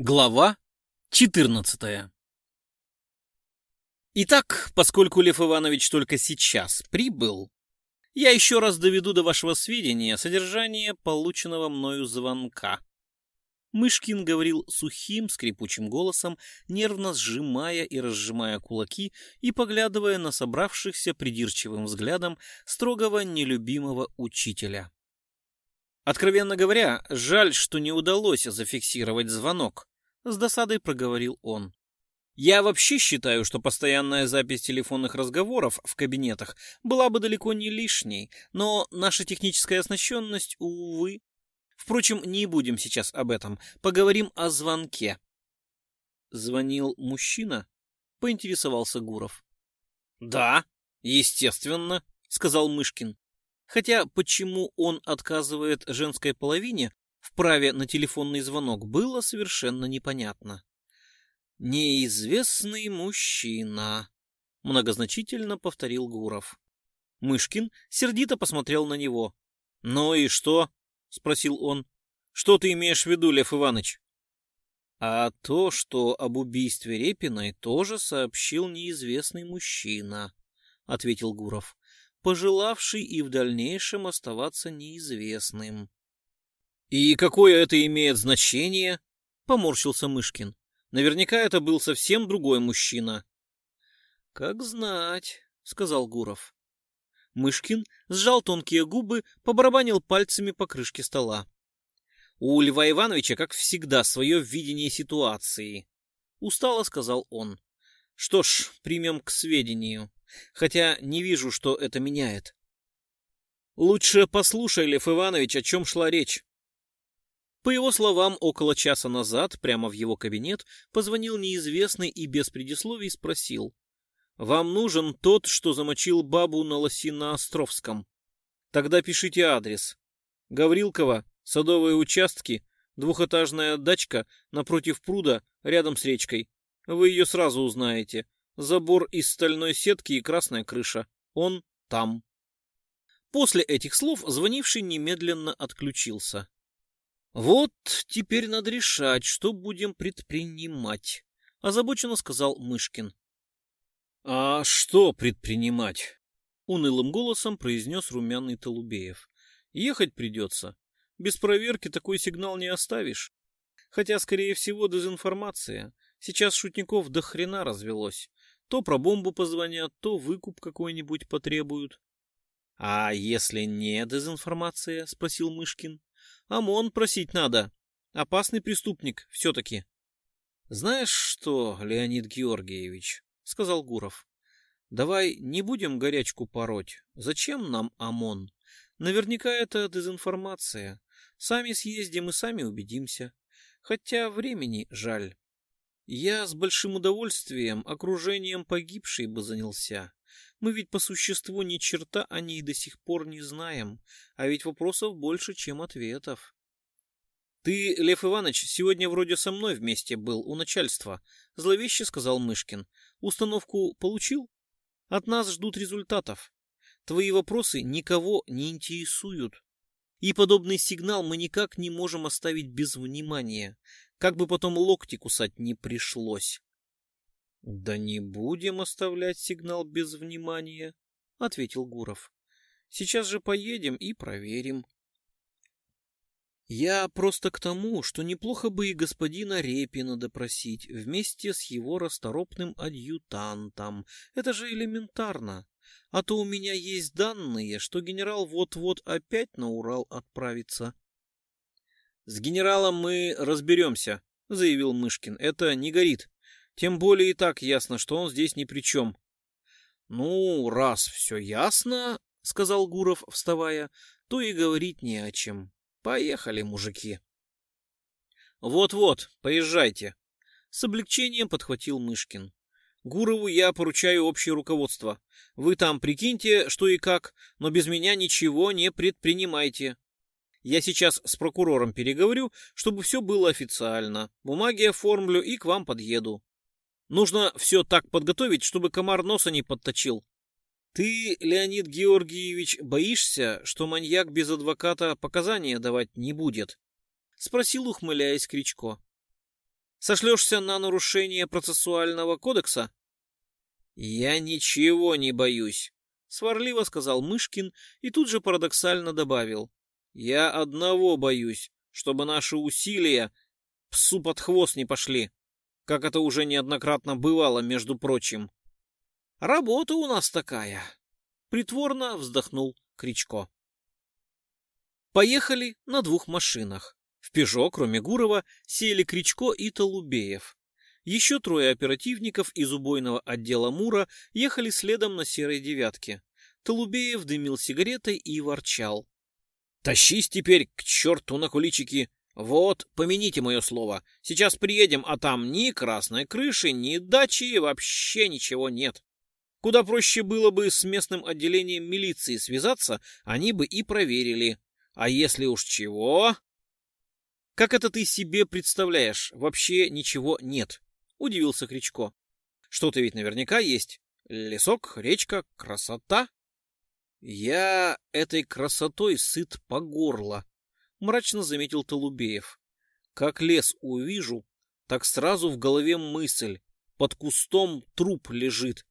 Глава 14 Итак, поскольку Лев Иванович только сейчас прибыл, я еще раз доведу до вашего сведения содержание полученного мною звонка. Мышкин говорил сухим, скрипучим голосом, нервно сжимая и разжимая кулаки и поглядывая на собравшихся придирчивым взглядом строгого нелюбимого учителя. Откровенно говоря, жаль, что не удалось зафиксировать звонок. С досадой проговорил он. Я вообще считаю, что постоянная запись телефонных разговоров в кабинетах была бы далеко не лишней, но наша техническая оснащенность, увы. Впрочем, не будем сейчас об этом. Поговорим о звонке. Звонил мужчина? Поинтересовался Гуров. Да, естественно, сказал Мышкин. Хотя почему он отказывает женской половине в праве на телефонный звонок, было совершенно непонятно. «Неизвестный мужчина», — многозначительно повторил Гуров. Мышкин сердито посмотрел на него. «Ну и что?» — спросил он. «Что ты имеешь в виду, Лев Иванович?» «А то, что об убийстве Репиной тоже сообщил неизвестный мужчина», — ответил Гуров пожелавший и в дальнейшем оставаться неизвестным. «И какое это имеет значение?» — поморщился Мышкин. «Наверняка это был совсем другой мужчина». «Как знать», — сказал Гуров. Мышкин сжал тонкие губы, побарабанил пальцами по крышке стола. «У Льва Ивановича, как всегда, свое видение ситуации», — устало сказал он. «Что ж, примем к сведению» хотя не вижу, что это меняет. Лучше послушай, Лев Иванович, о чем шла речь. По его словам, около часа назад, прямо в его кабинет, позвонил неизвестный и без предисловий спросил. «Вам нужен тот, что замочил бабу на Лосино-Островском? Тогда пишите адрес. Гаврилково, садовые участки, двухэтажная дачка напротив пруда, рядом с речкой. Вы ее сразу узнаете. Забор из стальной сетки и красная крыша. Он там. После этих слов звонивший немедленно отключился. «Вот теперь надо решать, что будем предпринимать», — озабоченно сказал Мышкин. «А что предпринимать?» — унылым голосом произнес румяный Толубеев. «Ехать придется. Без проверки такой сигнал не оставишь. Хотя, скорее всего, дезинформация. Сейчас шутников до хрена развелось. То про бомбу позвонят, то выкуп какой-нибудь потребуют. — А если не дезинформация? — спросил Мышкин. — ОМОН просить надо. Опасный преступник все-таки. — Знаешь что, Леонид Георгиевич, — сказал Гуров, — давай не будем горячку пороть. Зачем нам ОМОН? Наверняка это дезинформация. Сами съездим и сами убедимся. Хотя времени жаль. Я с большим удовольствием окружением погибшей бы занялся. Мы ведь по существу ни черта о ней до сих пор не знаем, а ведь вопросов больше, чем ответов. Ты, Лев Иванович, сегодня вроде со мной вместе был у начальства, зловеще сказал Мышкин. Установку получил? От нас ждут результатов. Твои вопросы никого не интересуют. И подобный сигнал мы никак не можем оставить без внимания как бы потом локти кусать не пришлось. — Да не будем оставлять сигнал без внимания, — ответил Гуров. — Сейчас же поедем и проверим. Я просто к тому, что неплохо бы и господина Репина допросить вместе с его расторопным адъютантом. Это же элементарно. А то у меня есть данные, что генерал вот-вот опять на Урал отправится. «С генералом мы разберемся», — заявил Мышкин. «Это не горит. Тем более и так ясно, что он здесь ни при чем». «Ну, раз все ясно», — сказал Гуров, вставая, — «то и говорить не о чем. Поехали, мужики». «Вот-вот, поезжайте», — с облегчением подхватил Мышкин. «Гурову я поручаю общее руководство. Вы там прикиньте, что и как, но без меня ничего не предпринимайте. Я сейчас с прокурором переговорю, чтобы все было официально. Бумаги оформлю и к вам подъеду. Нужно все так подготовить, чтобы комар носа не подточил. Ты, Леонид Георгиевич, боишься, что маньяк без адвоката показания давать не будет? Спросил, ухмыляясь Кричко. Сошлешься на нарушение процессуального кодекса? Я ничего не боюсь, сварливо сказал Мышкин и тут же парадоксально добавил. Я одного боюсь, чтобы наши усилия псу под хвост не пошли, как это уже неоднократно бывало, между прочим. Работа у нас такая. Притворно вздохнул Кричко. Поехали на двух машинах. В «Пежо», кроме Гурова, сели Кричко и Толубеев. Еще трое оперативников из убойного отдела Мура ехали следом на серой девятке. Толубеев дымил сигаретой и ворчал. «Тащись теперь к черту на куличики! Вот, помяните мое слово. Сейчас приедем, а там ни красной крыши, ни дачи, вообще ничего нет. Куда проще было бы с местным отделением милиции связаться, они бы и проверили. А если уж чего... Как это ты себе представляешь? Вообще ничего нет. Удивился Кричко. Что-то ведь наверняка есть. Лесок, речка, красота. Я этой красотой сыт по горло, мрачно заметил Толубеев. Как лес увижу, так сразу в голове мысль. Под кустом труп лежит.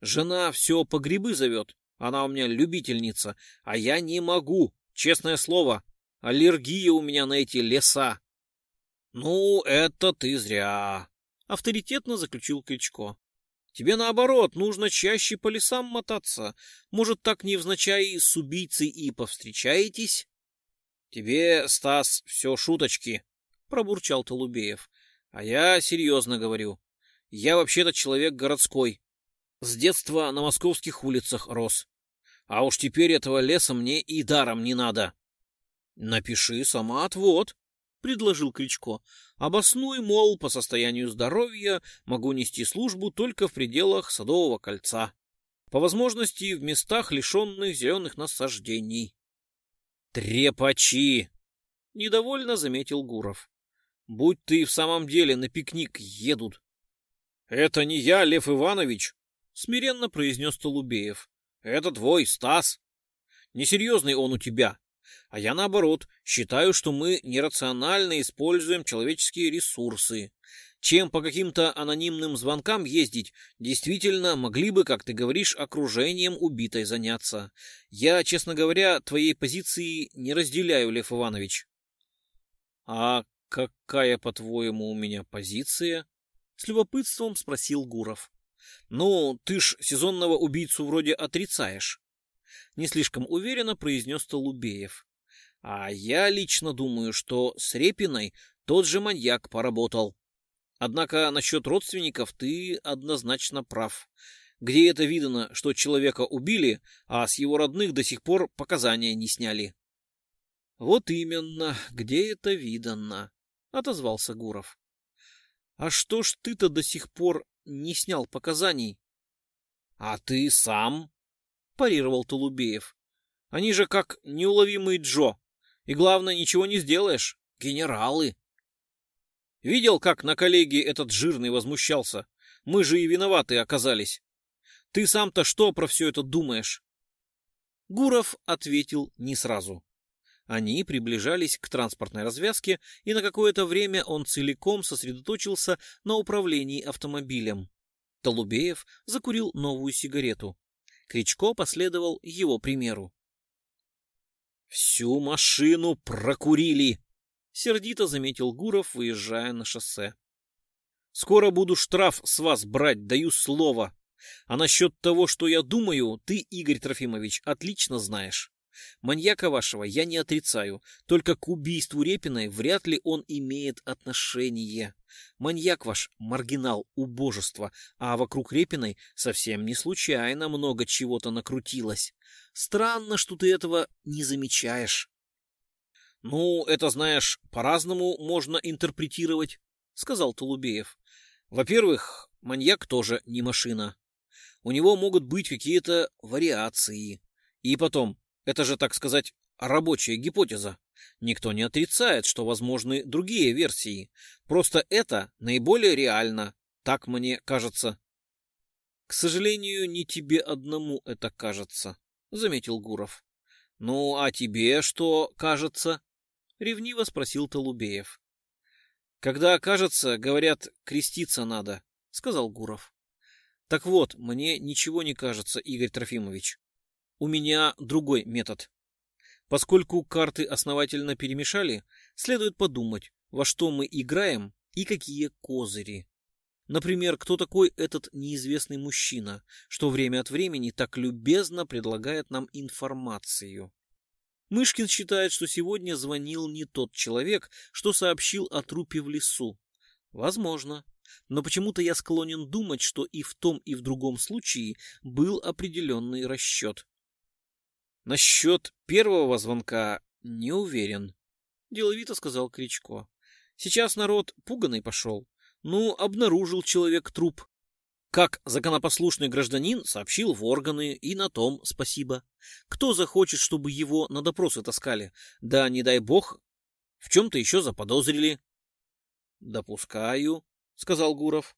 Жена все по грибы зовет. Она у меня любительница, а я не могу, честное слово. Аллергия у меня на эти леса. Ну, это ты зря, авторитетно заключил Кричко. Тебе наоборот, нужно чаще по лесам мотаться. Может, так невзначай с убийцей и повстречаетесь? Тебе, Стас, все шуточки, пробурчал Толубеев. А я серьезно говорю. Я вообще-то человек городской. С детства на московских улицах рос. А уж теперь этого леса мне и даром не надо. Напиши сама отвод, — предложил Кричко. «Обоснуй, мол, по состоянию здоровья могу нести службу только в пределах Садового кольца. По возможности в местах, лишенных зеленых насаждений». «Трепачи!» — недовольно заметил Гуров. «Будь ты в самом деле на пикник едут». «Это не я, Лев Иванович», — смиренно произнес Толубеев. «Это твой Стас. Несерьезный он у тебя, а я, наоборот, считаю, что мы нерационально используем человеческие ресурсы. Чем по каким-то анонимным звонкам ездить, действительно могли бы, как ты говоришь, окружением убитой заняться. Я, честно говоря, твоей позиции не разделяю, Лев Иванович. А какая, по-твоему, у меня позиция? С любопытством спросил Гуров. Ну, ты ж сезонного убийцу вроде отрицаешь. Не слишком уверенно произнес Толубеев. А я лично думаю, что с Репиной тот же маньяк поработал. Однако насчет родственников ты однозначно прав. Где это видно, что человека убили, а с его родных до сих пор показания не сняли? — Вот именно, где это видно, — отозвался Гуров. — А что ж ты-то до сих пор не снял показаний? — А ты сам? — парировал Толубеев. — Они же как неуловимый Джо. И главное, ничего не сделаешь. Генералы. Видел, как на коллегии этот жирный возмущался? Мы же и виноваты оказались. Ты сам-то что про все это думаешь? Гуров ответил не сразу. Они приближались к транспортной развязке, и на какое-то время он целиком сосредоточился на управлении автомобилем. Толубеев закурил новую сигарету. Кричко последовал его примеру. Всю машину прокурили, сердито заметил Гуров, выезжая на шоссе. Скоро буду штраф с вас брать, даю слово. А насчет того, что я думаю, ты, Игорь Трофимович, отлично знаешь. Маньяка вашего я не отрицаю, только к убийству Репиной вряд ли он имеет отношение. Маньяк ваш — маргинал, убожество, а вокруг Репиной совсем не случайно много чего-то накрутилось. Странно, что ты этого не замечаешь. — Ну, это, знаешь, по-разному можно интерпретировать, — сказал Толубеев. — Во-первых, маньяк тоже не машина. У него могут быть какие-то вариации. И потом, это же, так сказать, рабочая гипотеза. Никто не отрицает, что возможны другие версии. Просто это наиболее реально, так мне кажется. К сожалению, не тебе одному это кажется, заметил Гуров. Ну, а тебе что кажется? ревниво спросил Толубеев. Когда окажется, говорят, креститься надо, сказал Гуров. Так вот, мне ничего не кажется, Игорь Трофимович. У меня другой метод. Поскольку карты основательно перемешали, следует подумать, во что мы играем и какие козыри. Например, кто такой этот неизвестный мужчина, что время от времени так любезно предлагает нам информацию. Мышкин считает, что сегодня звонил не тот человек, что сообщил о трупе в лесу. Возможно. Но почему-то я склонен думать, что и в том, и в другом случае был определенный расчет. Насчет первого звонка не уверен, деловито сказал Кричко. Сейчас народ пуганый пошел. Ну, обнаружил человек труп. Как законопослушный гражданин сообщил в органы, и на том спасибо. Кто захочет, чтобы его на допросы таскали? Да, не дай бог, в чем-то еще заподозрили. — Допускаю, — сказал Гуров.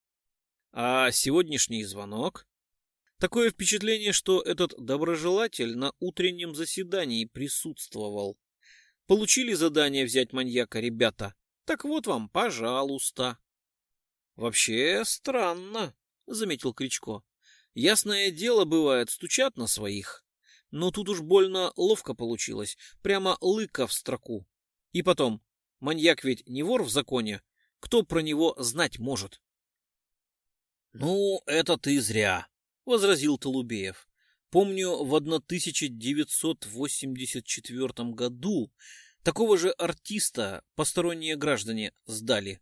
— А сегодняшний звонок? Такое впечатление, что этот доброжелатель на утреннем заседании присутствовал. Получили задание взять маньяка ребята? Так вот вам, пожалуйста. Вообще странно, заметил Кричко. Ясное дело, бывает, стучат на своих. Но тут уж больно ловко получилось, прямо лыка в строку. И потом, маньяк ведь не вор в законе, кто про него знать может? — Ну, это ты зря, — возразил Толубеев. Помню, в 1984 году такого же артиста посторонние граждане сдали.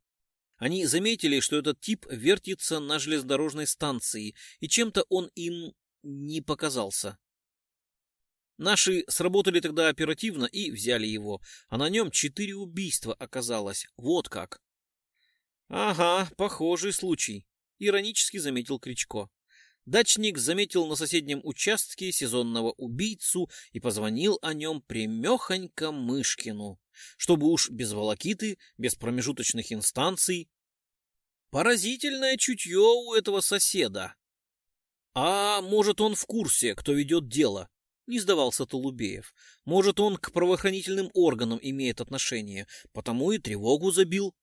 Они заметили, что этот тип вертится на железнодорожной станции, и чем-то он им не показался. Наши сработали тогда оперативно и взяли его, а на нем четыре убийства оказалось. Вот как. — Ага, похожий случай, — иронически заметил Кричко. Дачник заметил на соседнем участке сезонного убийцу и позвонил о нем примехонько Мышкину, чтобы уж без волокиты, без промежуточных инстанций. Поразительное чутье у этого соседа. А может, он в курсе, кто ведет дело? Не сдавался Толубеев. Может, он к правоохранительным органам имеет отношение, потому и тревогу забил.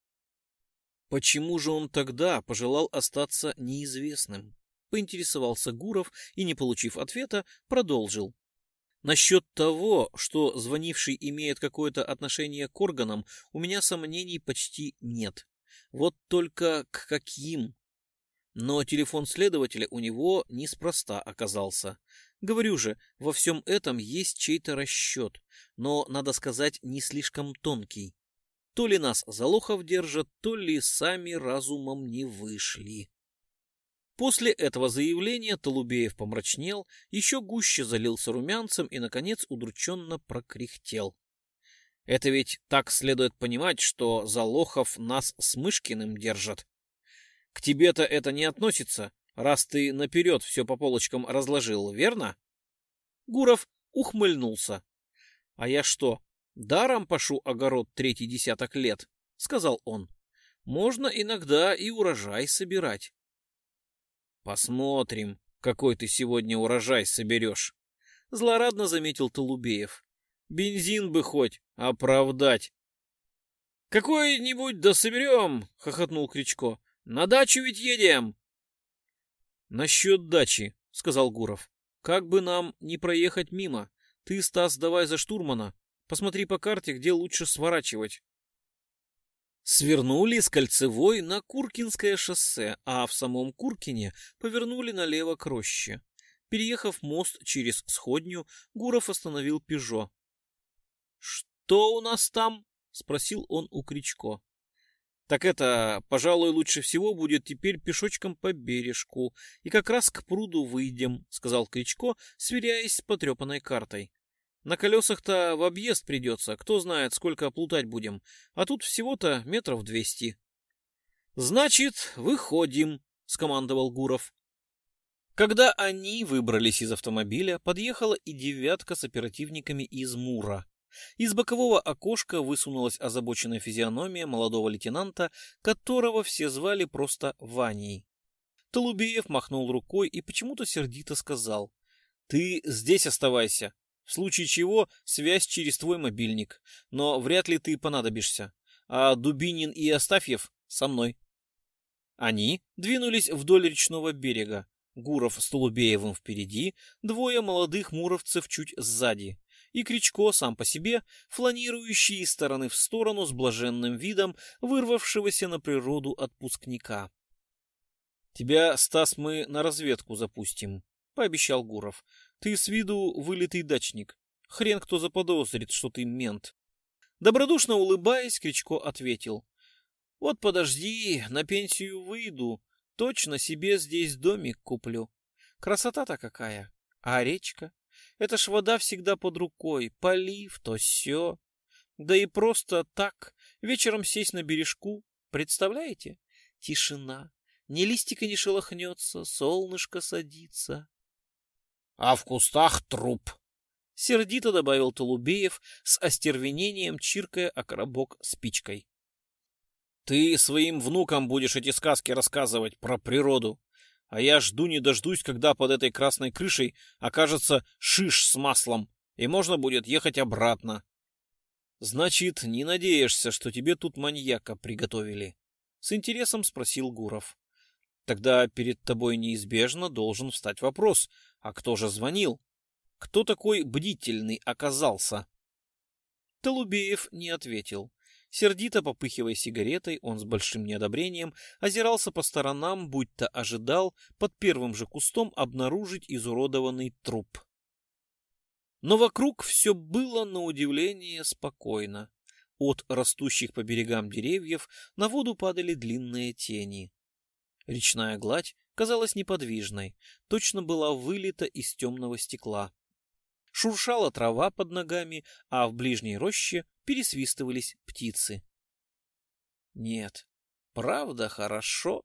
Почему же он тогда пожелал остаться неизвестным? Поинтересовался Гуров и, не получив ответа, продолжил. Насчет того, что звонивший имеет какое-то отношение к органам, у меня сомнений почти нет. Вот только к каким? Но телефон следователя у него неспроста оказался. Говорю же, во всем этом есть чей-то расчет, но, надо сказать, не слишком тонкий. То ли нас за лохов держат, то ли сами разумом не вышли. После этого заявления Толубеев помрачнел, еще гуще залился румянцем и, наконец, удрученно прокряхтел. Это ведь так следует понимать, что Залохов нас с Мышкиным держат. К тебе-то это не относится, раз ты наперед все по полочкам разложил, верно? Гуров ухмыльнулся. — А я что, даром пашу огород третий десяток лет? — сказал он. — Можно иногда и урожай собирать. Посмотрим, какой ты сегодня урожай соберешь. Злорадно заметил Толубеев. Бензин бы хоть оправдать. Какой-нибудь да соберем, хохотнул Кричко. На дачу ведь едем. Насчет дачи, сказал Гуров. Как бы нам не проехать мимо. Ты, Стас, давай за штурмана. Посмотри по карте, где лучше сворачивать. Свернули с Кольцевой на Куркинское шоссе, а в самом Куркине повернули налево к роще. Переехав мост через сходню, Гуров остановил Пежо. — Что у нас там? — спросил он у Кричко. — Так это, пожалуй, лучше всего будет теперь пешочком по бережку, и как раз к пруду выйдем, — сказал Кричко, сверяясь с потрепанной картой. На колесах-то в объезд придется, кто знает, сколько плутать будем, а тут всего-то метров двести. — Значит, выходим, — скомандовал Гуров. Когда они выбрались из автомобиля, подъехала и девятка с оперативниками из Мура. Из бокового окошка высунулась озабоченная физиономия молодого лейтенанта, которого все звали просто Ваней. Толубеев махнул рукой и почему-то сердито сказал. — Ты здесь оставайся. В случае чего связь через твой мобильник, но вряд ли ты понадобишься. а Дубинин и Астафьев со мной. Они двинулись вдоль речного берега. Гуров с Толубеевым впереди, двое молодых муровцев чуть сзади, и Кричко сам по себе, фланирующий из стороны в сторону с блаженным видом вырвавшегося на природу отпускника. «Тебя, Стас, мы на разведку запустим», — пообещал Гуров. «Ты с виду вылитый дачник. Хрен кто заподозрит, что ты мент». Добродушно улыбаясь, Кричко ответил. «Вот подожди, на пенсию выйду, точно себе здесь домик куплю. Красота-то какая! А речка? Это ж вода всегда под рукой, полив, то все. Да и просто так, вечером сесть на бережку, представляете? Тишина, ни листика не шелохнется, солнышко садится. — А в кустах труп, — сердито добавил Толубеев с остервенением, чиркая о коробок спичкой. — Ты своим внукам будешь эти сказки рассказывать про природу, а я жду не дождусь, когда под этой красной крышей окажется шиш с маслом, и можно будет ехать обратно. Значит, не надеешься, что тебе тут маньяка приготовили? С интересом спросил Гуров. Тогда перед тобой неизбежно должен встать вопрос, а кто же звонил? Кто такой бдительный оказался? Толубеев не ответил. Сердито попыхивая сигаретой, он с большим неодобрением озирался по сторонам, будто ожидал под первым же кустом обнаружить изуродованный труп. Но вокруг все было на удивление спокойно. От растущих по берегам деревьев на воду падали длинные тени. Речная гладь казалась неподвижной, точно была вылита из темного стекла. Шуршала трава под ногами, а в ближней роще пересвистывались птицы. Нет, правда хорошо.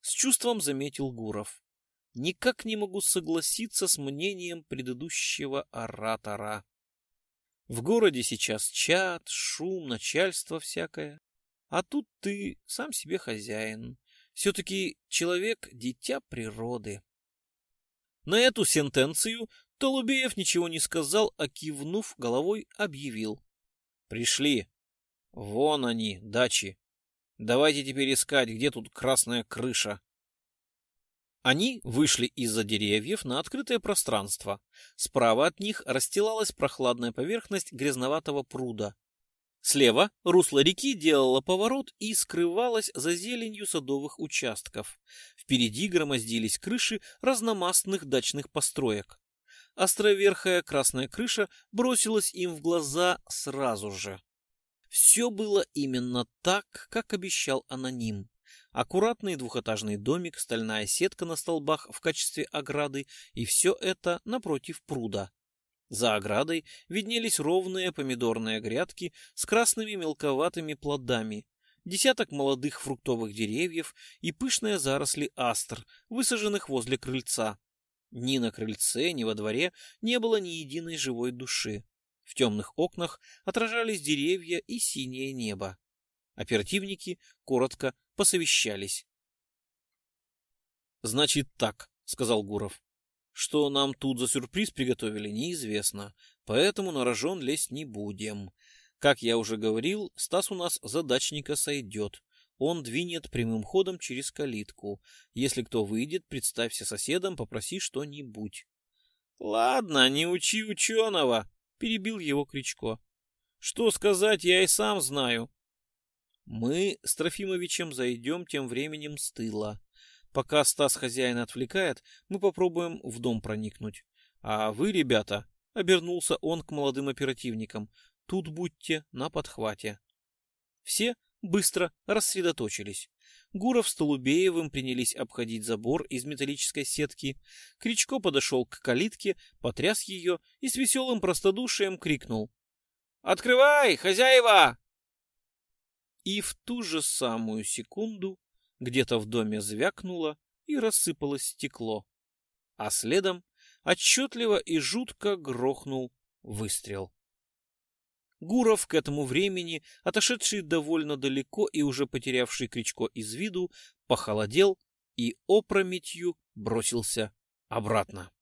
С чувством заметил Гуров. Никак не могу согласиться с мнением предыдущего оратора. В городе сейчас чат, шум, начальство всякое. А тут ты сам себе хозяин. Все-таки человек — дитя природы. На эту сентенцию Толубеев ничего не сказал, а кивнув головой, объявил. Пришли. Вон они, дачи. Давайте теперь искать, где тут красная крыша. Они вышли из-за деревьев на открытое пространство. Справа от них расстилалась прохладная поверхность грязноватого пруда. Слева русло реки делало поворот и скрывалось за зеленью садовых участков. Впереди громоздились крыши разномастных дачных построек островерхая красная крыша бросилась им в глаза сразу же. Все было именно так, как обещал аноним. Аккуратный двухэтажный домик, стальная сетка на столбах в качестве ограды, и все это напротив пруда. За оградой виднелись ровные помидорные грядки с красными мелковатыми плодами, десяток молодых фруктовых деревьев и пышные заросли астр, высаженных возле крыльца. Ни на крыльце, ни во дворе не было ни единой живой души. В темных окнах отражались деревья и синее небо. Оперативники коротко посовещались. «Значит так», — сказал Гуров. «Что нам тут за сюрприз приготовили, неизвестно, поэтому на рожон лезть не будем. Как я уже говорил, Стас у нас задачника сойдет он двинет прямым ходом через калитку. Если кто выйдет, представься соседом, попроси что-нибудь. — Ладно, не учи ученого, — перебил его Кричко. — Что сказать, я и сам знаю. Мы с Трофимовичем зайдем тем временем с тыла. Пока Стас хозяина отвлекает, мы попробуем в дом проникнуть. А вы, ребята, — обернулся он к молодым оперативникам, — тут будьте на подхвате. Все быстро рассредоточились. Гуров с Толубеевым принялись обходить забор из металлической сетки. Кричко подошел к калитке, потряс ее и с веселым простодушием крикнул. «Открывай, хозяева!» И в ту же самую секунду где-то в доме звякнуло и рассыпалось стекло, а следом отчетливо и жутко грохнул выстрел. Гуров к этому времени, отошедший довольно далеко и уже потерявший Кричко из виду, похолодел и опрометью бросился обратно.